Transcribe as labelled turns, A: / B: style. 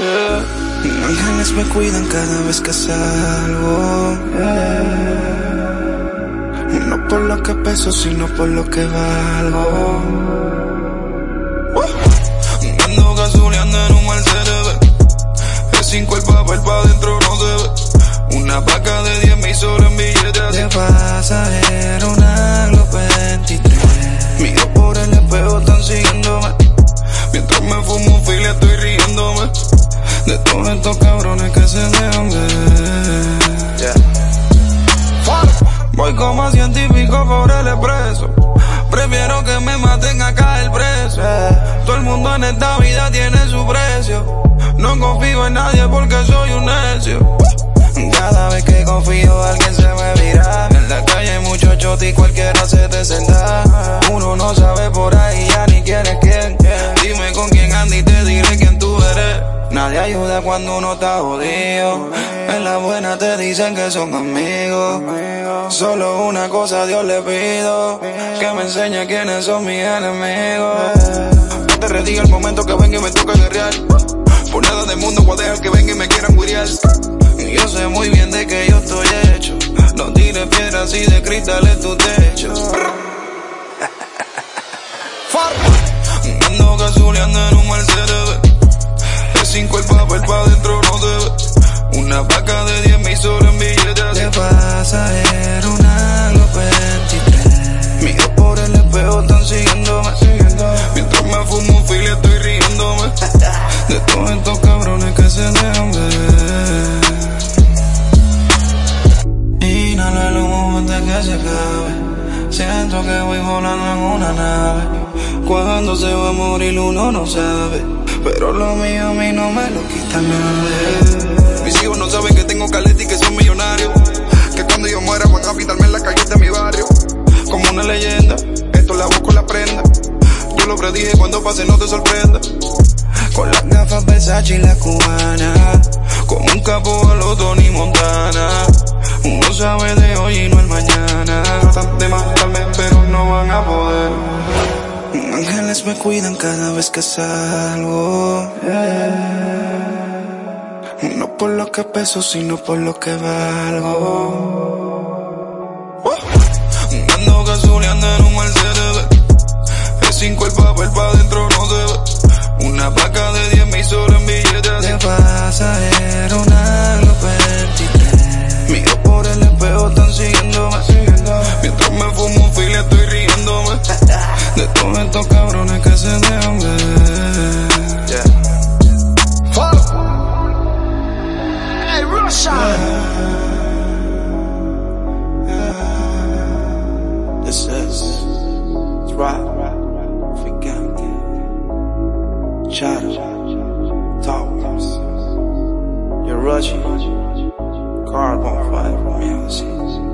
A: Yeah. Ángeles me cuidan cada vez que salgo. No por lo que peso, sino por lo que valgo. Uh. Ando gasoleando en un Mercedes. Es cinco el De todos estos cabrones que se dejan ver. Yeah. Voy como a científico por el expreso. Prefiero que me maten acá el preso. Todo el mundo en esta vida tiene su precio. No confío en nadie porque soy un necio. Cada vez que confío alguien cuando uno está jodido. En la buena te dicen que son amigos. Solo una cosa a Dios le pido. Que me enseñe quiénes son mis enemigos. No te rediga el momento que venga y me toque guerrear. Por nada del mundo voy dejar que venga y me quieran guiriar. Yo sé muy bien de que yo estoy hecho. No tires piedras y de cristal en tu techo. Ando gasoleando en el papel pa' dentro no se ve. Una vaca de 10 mil solo en billetes. De pasajero, una Glock 23. Miro por el espejo, están siguiéndome. Mientras me fumo un fil, estoy riéndome. De todos estos cabrones que se dejan ver. Inhalo el humo antes que se acabe. Siento que voy volando en una nave. Cuando se va a morir uno no sabe. Pero lo mío a mí no me lo quita nadie.
B: Mis hijos no saben que tengo caleta y que soy millonario. Que cuando yo muera van a pintarme en la calle de mi barrio. Como una leyenda, esto la busco la prenda. Yo lo predije cuando pase, no te sorprenda.
A: Con las gafas Versace y la cubana. Como un capo a los Tony Montana. Uno sabe Me cuidan cada vez que salgo. No por lo que peso, sino por lo que valgo. Ando Shadow, Towers, Yarachi, Carbon Fiber Music.